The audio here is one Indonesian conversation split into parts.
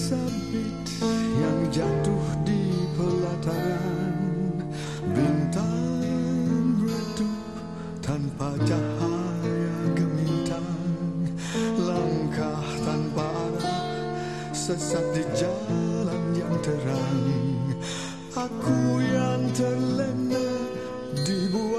sabit yang jatuh di pelataran. Bintang redup tanpa cahaya gemintang. Langkah tanpa arah sesat di jalan yang terang. Aku yang terlena di bumi.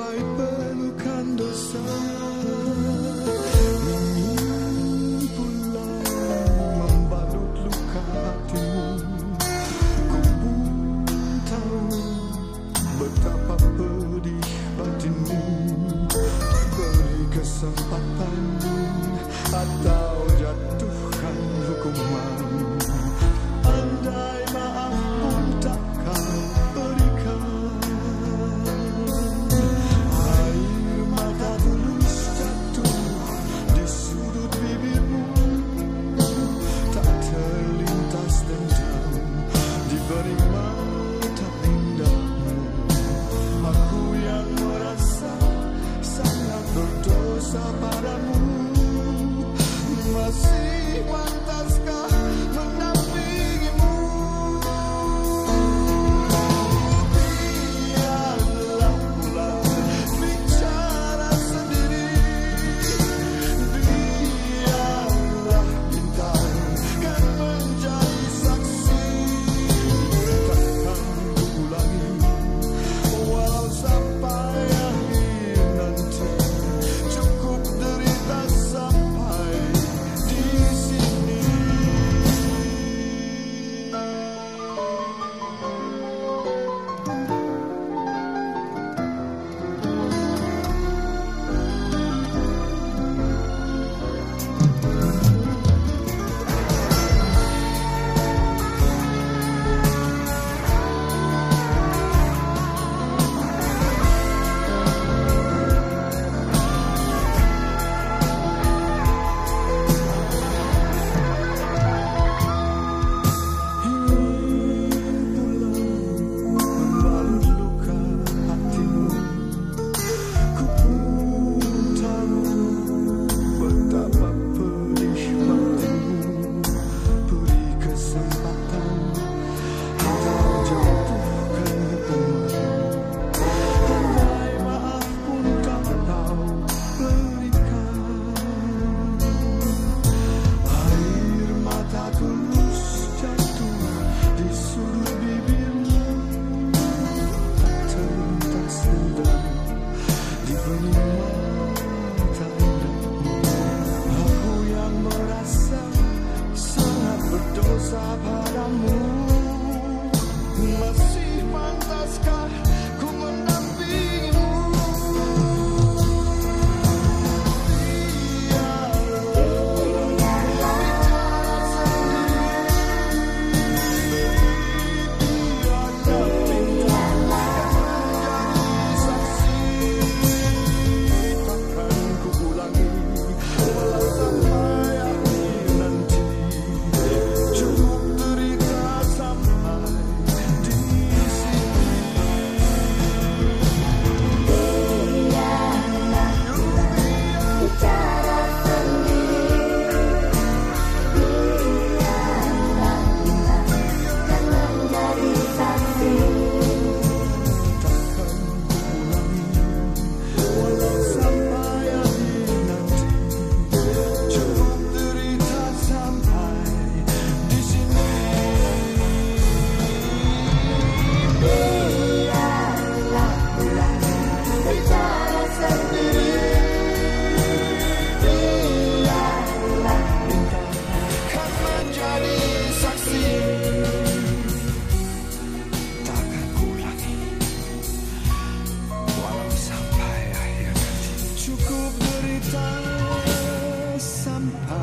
cuántas caras vampire.